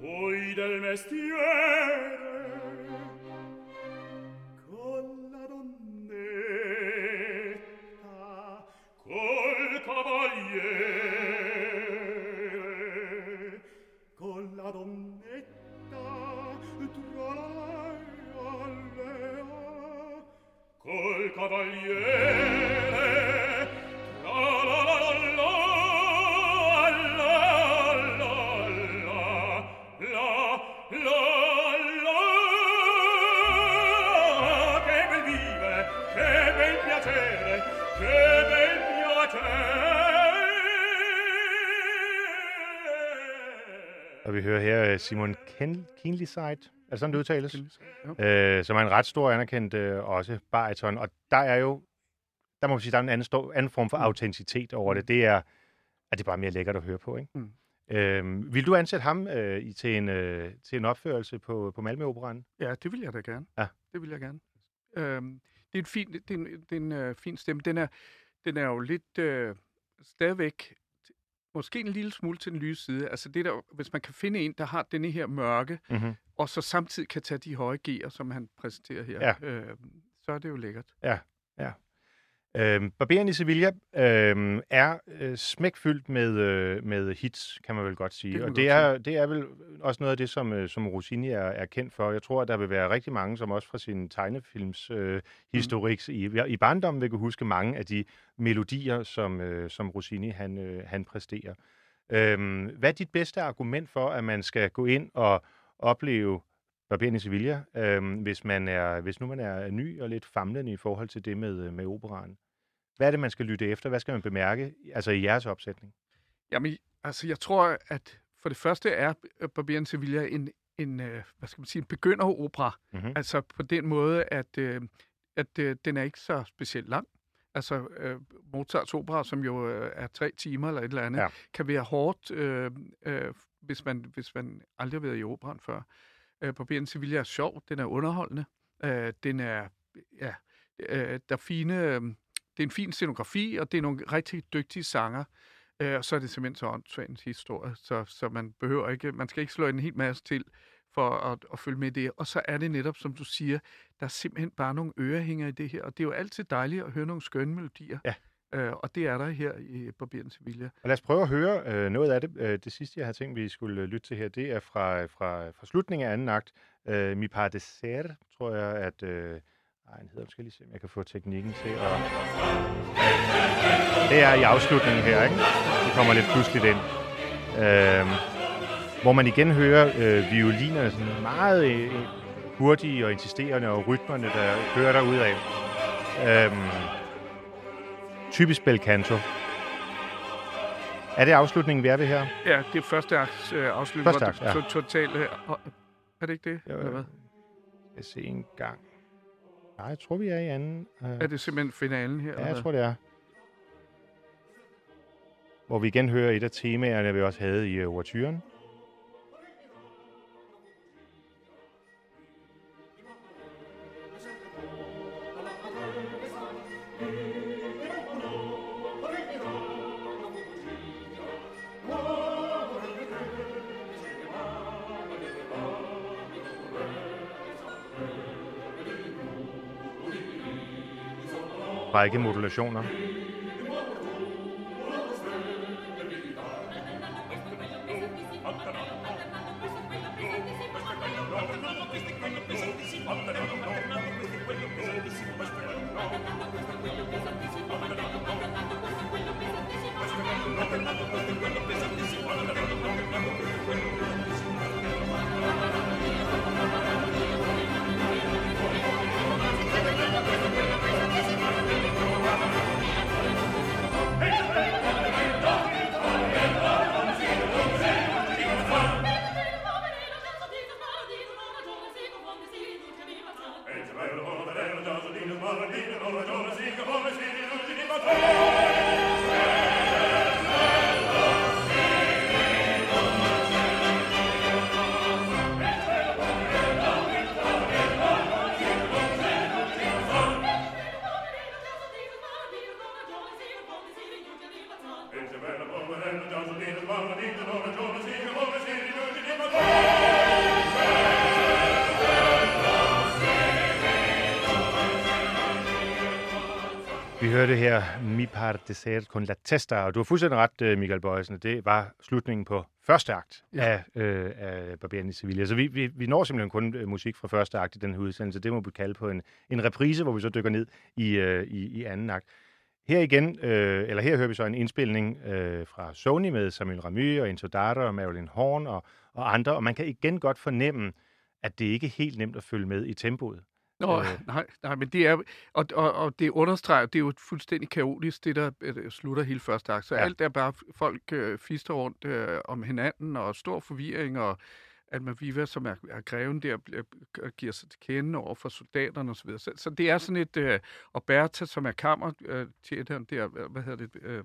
voi del mestiere. Hører her øh, Simon Ken Kienliside, er det sådan, det udtales? Øh, som er en ret stor anerkendt øh, også bariton. Og der er jo, der må man sige, der er en anden, stor, anden form for Mm. autenticitet over det. Det er, at det er bare mere lækkert at høre på, ikke? Mm. Øhm, vil du ansætte ham øh, til, en, øh, til en opførelse på, på Malmø Operan? Ja, det vil jeg da gerne. Ja. Det vil jeg gerne. Øhm, det er en fin, det er en, det er en øh, fin stemme. Den er, den er jo lidt øh, stadigvæk måske en lille smule til den lyse side. Altså det der, hvis man kan finde en, der har denne her mørke, Mm-hmm. og så samtidig kan tage de høje G'er, som han præsenterer her, Ja. øh, så er det jo lækkert. Øhm, Barberen i Sevilla øhm, er øh, smækfyldt med, øh, med hits, kan man vel godt sige. Det og det er, det er vel også noget af det, som, øh, som Rossini er, er kendt for. Jeg tror, at der vil være rigtig mange, som også fra sin tegnefilms øh, historik Mm. i, i barndommen vil kunne huske mange af de melodier, som, øh, som Rossini han, øh, han præsterer. Øhm, hvad er dit bedste argument for, at man skal gå ind og opleve Barberen i Sevilla, øhm, hvis, man er, hvis nu man er ny og lidt famlende i forhold til det med, øh, med operaen? Hvad er det, man skal lytte efter? Hvad skal man bemærke, altså i jeres opsætning? Jamen, altså jeg tror, at for det første er Barberen Sevilla en, en øh, hvad skal man sige, en begynderopera. Mm-hmm. Altså på den måde, at, øh, at øh, den er ikke så specielt lang. Altså øh, Mozarts opera, som jo øh, er tre timer eller et eller andet, Ja. kan være hårdt, øh, øh, hvis, man, hvis man aldrig har været i operan før. Øh, Barberen Sevilla er sjov, den er underholdende, øh, den er, ja, øh, der er fine, øh, det er en fin scenografi, og det er nogle rigtig dygtige sanger. Øh, og så er det simpelthen så åndssvagt en historie, så, så man behøver ikke, man skal ikke slå en hel masse til for at, at følge med i det. Og så er det netop, som du siger, der er simpelthen bare nogle ørehænger i det her, og det er jo altid dejligt at høre nogle skønne melodier. Ja. Øh, og det er der her i Barberen Sevilla. Og lad os prøve at høre øh, noget af det. Øh, det sidste, jeg har tænkt, vi skulle øh, lytte til her, det er fra, fra, fra slutningen af anden akt. Øh, Mi par de ser, tror jeg, at... Øh, den hedder, skal jeg lige se, om jeg kan få teknikken til at... Det er i afslutningen her, ikke? Det kommer lidt pludseligt ind. Øh, hvor man igen hører øh, violinerne sådan meget øh, hurtige og insisterende, og rytmerne, der kører der ud af. Øh, typisk bel canto. Er det afslutningen, vi er ved her? Ja, det er første akt øh, afslutning. Første akt, Totalt, øh, er det ikke det? Jo, Eller hvad? Skal jeg se en gang. Nej, jeg tror, vi er i anden. Uh, Er det simpelthen finalen her? ja, jeg tror, det er. Hvor vi igen hører et af temaerne, vi også havde i uh, overturen. Række modulationer. Vi hørte her Mi par de ser con la testa, og du har fuldstændig ret, øh, Michael Bøjsen. Det var slutningen på første akt ja. af, øh, af Barberen i Sevilla. Så vi, vi, vi når simpelthen kun øh, musik fra første akt i den her udsendelse. Det må vi kalde på en, en reprise, hvor vi så dykker ned i, øh, i, i anden akt. Her igen, øh, eller her hører vi så en indspilning øh, fra Sony med Samuel Ramy og Enzo Dada og Marilyn Horn og, og andre, og man kan igen godt fornemme, at det ikke er helt nemt at følge med i tempoet. Nå, Øh. øh. nej, nej, men det er, og, og, og det understreger, det er jo fuldstændig kaotisk, det der øh, slutter hele første akt. Så Ja. alt er bare, folk øh, fister rundt øh, om hinanden, og stor forvirring, og Almaviva, som er, er greven der, bliver- giver sig til kende over for soldaterne osv. Så, så det er sådan et, øh, og Bertha, som er kammer, øh, tjeneren der, hvad hedder det, øh,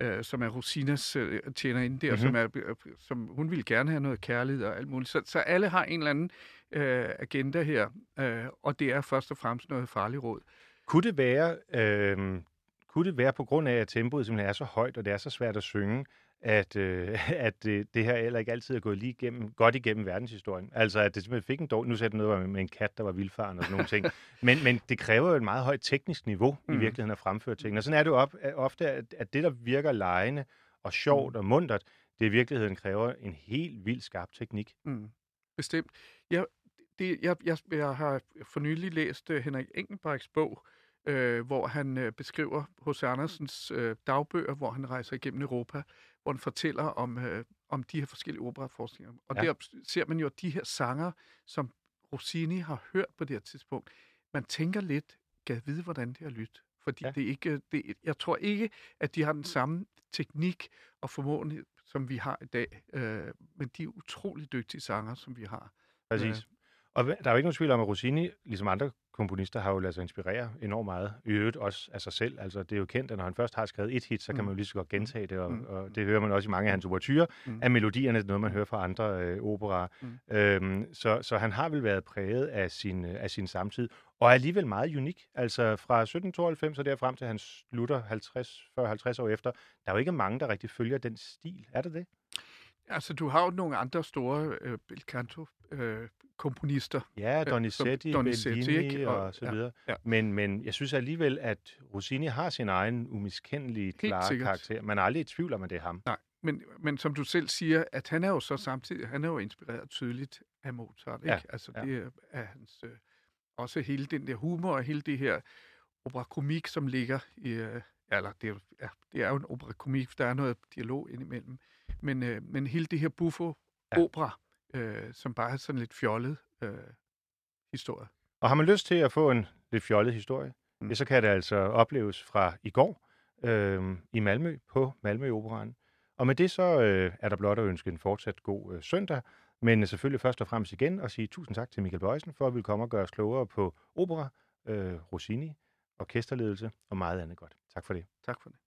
øh, som er Rosinas øh, tjenerinde der, Mhm. mm-hmm. som, er, øh, som hun ville gerne have noget kærlighed og alt muligt. Så, så alle har en eller anden øh, agenda her, øh, og det er først og fremmest noget farligt råd. Kunne det være, øh, kunne det være på grund af, at tempoet simpelthen er så højt, og det er så svært at synge, at, øh, [LAUGHS] at øh, det her heller ikke altid er gået lige igennem, godt igennem verdenshistorien? Altså, at det simpelthen fik en dårlig... Nu sagde noget med, en kat, der var vildfaren og sådan nogle ting. Men, men det kræver jo et meget højt teknisk niveau mm. i Mm. virkeligheden at fremføre ting. Og sådan er det jo op, ofte, at, at det, der virker lejende og sjovt og muntert, det i virkeligheden kræver en helt vild skarp teknik. Mm, bestemt. Jeg, det, jeg, jeg, jeg har for nylig læst uh, Henrik Engelbrechts bog, øh, hvor han øh, beskriver H.C. Andersens øh, dagbøger, hvor han rejser igennem Europa, hvor han fortæller om, øh, om de her forskellige operaforestillinger. Og Ja. der ser man jo de her sanger, som Rossini har hørt på det her tidspunkt. Man tænker lidt, kan jeg vide, hvordan det har lyttet? Fordi Ja. det ikke, det, jeg tror ikke, at de har den samme teknik og formåen, som vi har i dag. Øh, men de er utrolig dygtige sanger, som vi har. Præcis. Og der er jo ikke nogen tvivl om, at Rossini, ligesom andre komponister, har jo ladet sig inspirere enormt meget. I øvrigt også af sig selv. Altså, det er jo kendt, at når han først har skrevet et hit, så kan Mm. man jo lige så godt gentage det, og, Mm. og det hører man også i mange af hans overturer, Mm. at melodierne er noget, man hører fra andre øh, operaer. Mm. Øhm, så, så han har vel været præget af sin, øh, af sin samtid, og er alligevel meget unik. Altså fra 1792 og derfrem til han slutter 50, 40-50 år efter, der er jo ikke mange, der rigtig følger den stil. Er det det? Altså, du har jo nogle andre store øh, bel canto øh, komponister. Ja, Donizetti, Donizetti, Bellini ikke? og, så ja, videre. ja. Men, men jeg synes alligevel, at Rossini har sin egen umiskendelige, klare sikkert. karakter. Man er aldrig i tvivl om, at det er ham. Nej, men, men som du selv siger, at han er jo så samtidig, han er jo inspireret tydeligt af Mozart, ikke? Ja, Altså, ja. det er hans, øh, også hele den der humor og hele det her opera-komik, som ligger i, øh, eller det er, jo- ja, det er jo en opera-komik, der er noget dialog indimellem, men, øh, men hele det her buffo-opera, øh, som bare er sådan lidt fjollet øh, historie. Og har man lyst til at få en lidt fjollet historie, Mm. ja, så kan det altså opleves fra i går øh, i Malmø på Malmø Operan. Og med det så øh, er der blot at ønske en fortsat god øh, søndag, men selvfølgelig først og fremmest igen at sige tusind tak til Michael Bøjsen for at ville komme og gøre os klogere på opera, øh, Rossini, orkesterledelse og meget andet godt. Tak for det. Tak for det.